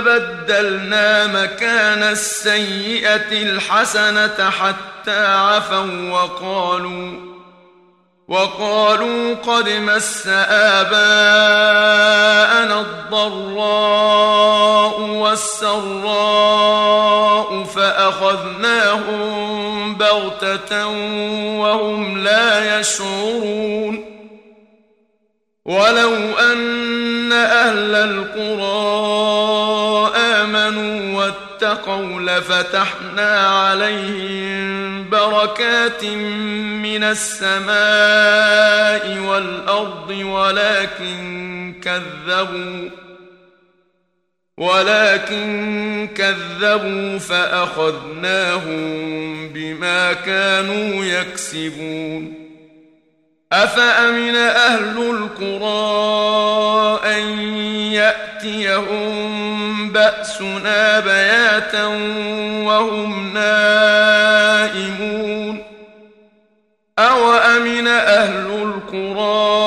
بدلنا مكان السيئة الحسنة حتى عفوا وقالوا وقالوا قد مس آباءنا الضراء والسراء فأخذناهم بغتة وهم لا يشعرون ولو أن أهل الْقُرَىٰ واتقوا لفتحنا عليهم بركات من السماء والأرض ولكن كذبوا ولكن كذبوا فأخذناهم بما كانوا يكسبون. أفأمن أهل القرى أن يأتيهم بأسنا بياتا وهم نائمون أو أمن أهل القرى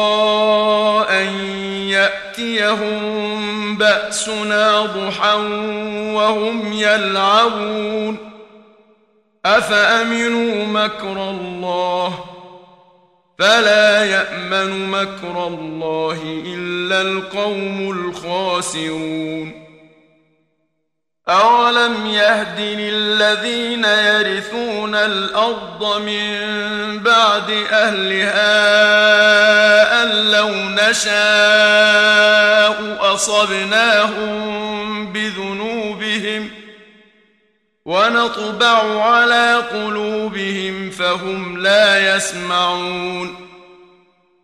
أن يأتيهم بأسنا ضحا وهم يلعبون أفأمنوا مكر الله فلا يأمن مكر الله إلا القوم الخاسرون أولم يهدن الذين يرثون الأرض من بعد أهلها أن لو نشاء أصبناهم بذنوبهم ونطبع على قلوبهم فهم لا يسمعون